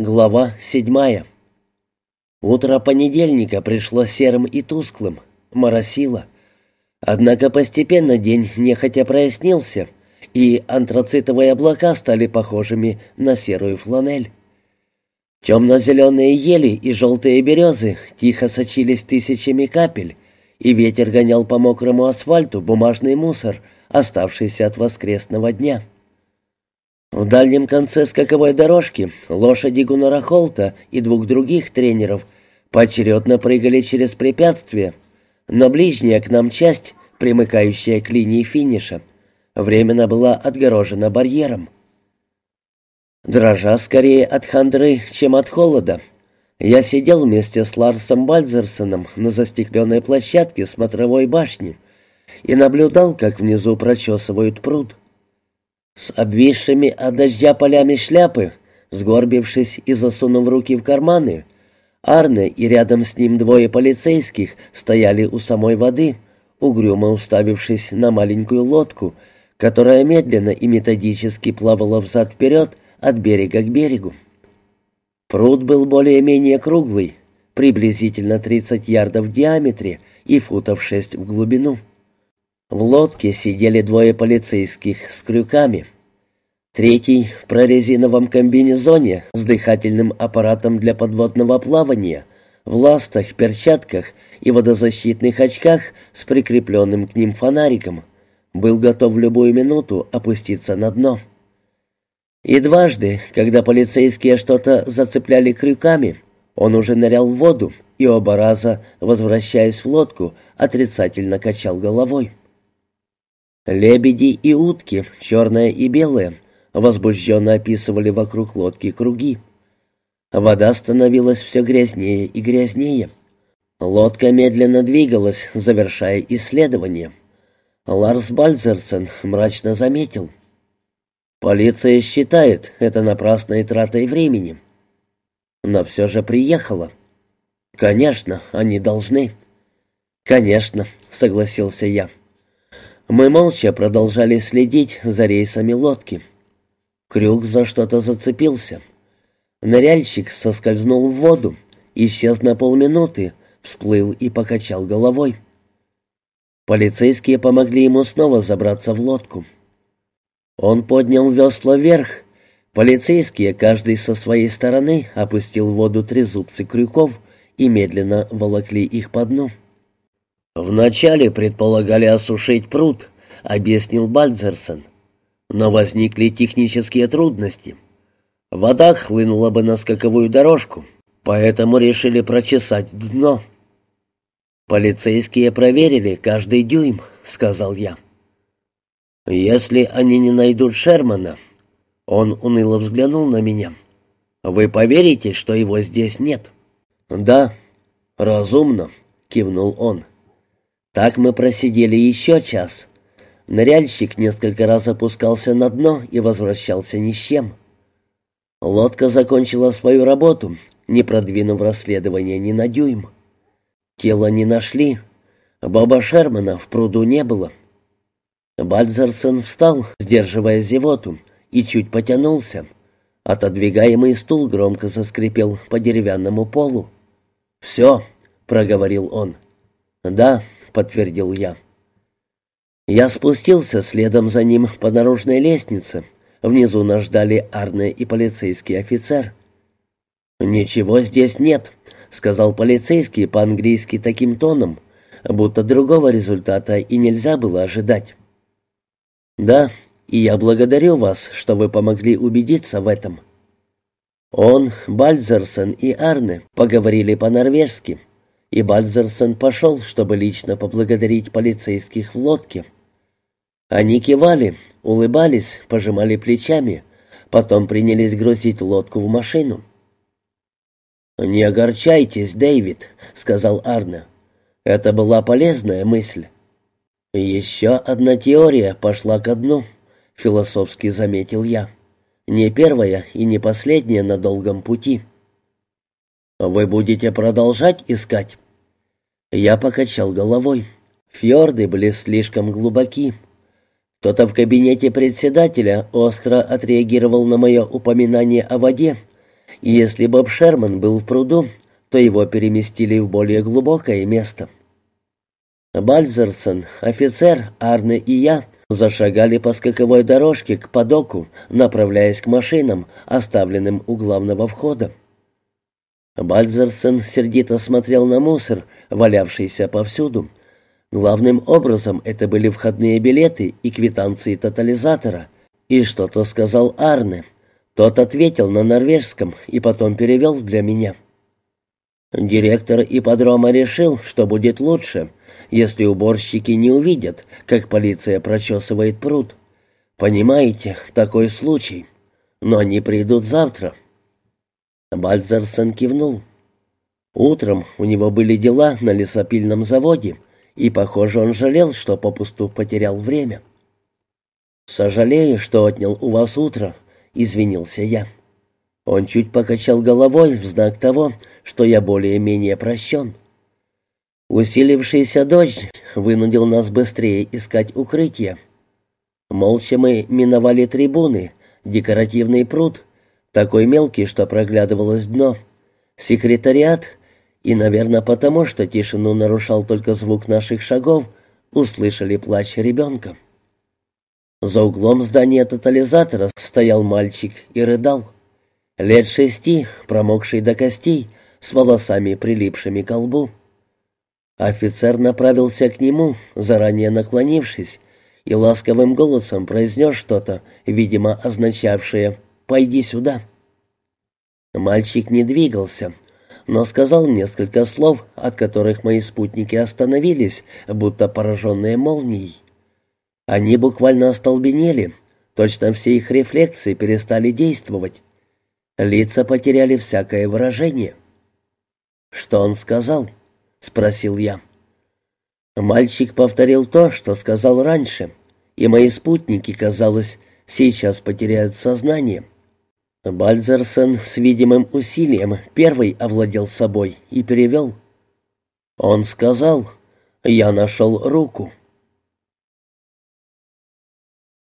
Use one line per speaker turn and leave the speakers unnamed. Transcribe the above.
Глава седьмая. Утро понедельника пришло серым и тусклым, моросило. Однако постепенно день нехотя прояснился, и антрацитовые облака стали похожими на серую фланель. Темно-зеленые ели и желтые березы тихо сочились тысячами капель, и ветер гонял по мокрому асфальту бумажный мусор, оставшийся от воскресного дня. В дальнем конце скаковой дорожки лошади Гуннара Холта и двух других тренеров поочередно прыгали через препятствия, но ближняя к нам часть, примыкающая к линии финиша, временно была отгорожена барьером. Дрожа скорее от хандры, чем от холода, я сидел вместе с Ларсом Бальзерсоном на застекленной площадке смотровой башни и наблюдал, как внизу прочесывают пруд. С обвисшими от дождя полями шляпы, сгорбившись и засунув руки в карманы, Арне и рядом с ним двое полицейских стояли у самой воды, угрюмо уставившись на маленькую лодку, которая медленно и методически плавала взад-вперед от берега к берегу. Пруд был более-менее круглый, приблизительно 30 ярдов в диаметре и футов 6 в глубину. В лодке сидели двое полицейских с крюками. Третий в прорезиновом комбинезоне с дыхательным аппаратом для подводного плавания, в ластах, перчатках и водозащитных очках с прикрепленным к ним фонариком, был готов в любую минуту опуститься на дно. И дважды, когда полицейские что-то зацепляли крюками, он уже нырял в воду и оба раза, возвращаясь в лодку, отрицательно качал головой. Лебеди и утки, черные и белые, возбужденно описывали вокруг лодки круги. Вода становилась все грязнее и грязнее. Лодка медленно двигалась, завершая исследование. Ларс Бальзерсен мрачно заметил. «Полиция считает это напрасной тратой времени». Но все же приехала. «Конечно, они должны». «Конечно», — согласился я. Мы молча продолжали следить за рейсами лодки. Крюк за что-то зацепился. Ныряльщик соскользнул в воду, исчез на полминуты, всплыл и покачал головой. Полицейские помогли ему снова забраться в лодку. Он поднял весла вверх. Полицейские, каждый со своей стороны, опустил в воду трезубцы крюков и медленно волокли их по дну. «Вначале предполагали осушить пруд», — объяснил Бальдзерсон. «Но возникли технические трудности. Вода хлынула бы на скаковую дорожку, поэтому решили прочесать дно». «Полицейские проверили каждый дюйм», — сказал я. «Если они не найдут Шермана...» Он уныло взглянул на меня. «Вы поверите, что его здесь нет?» «Да, разумно», — кивнул он. Так мы просидели еще час. Ныряльщик несколько раз опускался на дно и возвращался ни с чем. Лодка закончила свою работу, не продвинув расследование ни на дюйм. Тело не нашли. Боба Шермана в пруду не было. Бальзерсон встал, сдерживая зевоту, и чуть потянулся. Отодвигаемый стул громко заскрипел по деревянному полу. «Все», — проговорил он. «Да», — подтвердил я. Я спустился следом за ним по наружной лестнице. Внизу нас ждали Арне и полицейский офицер. «Ничего здесь нет», — сказал полицейский по-английски таким тоном, будто другого результата и нельзя было ожидать. «Да, и я благодарю вас, что вы помогли убедиться в этом». Он, Бальзерсон и Арне поговорили по-норвежски и Бальзерсон пошел, чтобы лично поблагодарить полицейских в лодке. Они кивали, улыбались, пожимали плечами, потом принялись грузить лодку в машину. «Не огорчайтесь, Дэвид», — сказал Арне. «Это была полезная мысль». «Еще одна теория пошла ко дну», — философски заметил я. «Не первая и не последняя на долгом пути». «Вы будете продолжать искать?» Я покачал головой. Фьорды были слишком глубоки. Кто-то в кабинете председателя остро отреагировал на мое упоминание о воде И если Боб Шерман был в пруду, то его переместили в более глубокое место. Бальзерсон, офицер, Арне и я зашагали по скаковой дорожке к подоку, направляясь к машинам, оставленным у главного входа. Бальзерсон сердито смотрел на мусор, валявшийся повсюду. Главным образом это были входные билеты и квитанции тотализатора. И что-то сказал Арне. Тот ответил на норвежском и потом перевел для меня. Директор ипподрома решил, что будет лучше, если уборщики не увидят, как полиция прочесывает пруд. Понимаете, такой случай. Но они придут завтра. Бальзерсон кивнул. Утром у него были дела на лесопильном заводе, и, похоже, он жалел, что попусту потерял время. «Сожалею, что отнял у вас утро», — извинился я. Он чуть покачал головой в знак того, что я более-менее прощен. Усилившийся дождь вынудил нас быстрее искать укрытие. Молча мы миновали трибуны, декоративный пруд, такой мелкий, что проглядывалось дно, секретариат, и, наверное, потому что тишину нарушал только звук наших шагов, услышали плач ребенка. За углом здания тотализатора стоял мальчик и рыдал. Лет шести, промокший до костей, с волосами, прилипшими к лбу. Офицер направился к нему, заранее наклонившись, и ласковым голосом произнес что-то, видимо, означавшее «пойди сюда». Мальчик не двигался, но сказал несколько слов, от которых мои спутники остановились, будто пораженные молнией. Они буквально остолбенели, точно все их рефлексы перестали действовать. Лица потеряли всякое выражение. «Что он сказал?» — спросил я. Мальчик повторил то, что сказал раньше, и мои спутники, казалось, сейчас потеряют сознание. Бальзерсон с видимым усилием первый овладел собой и перевел. Он сказал, «Я нашел руку».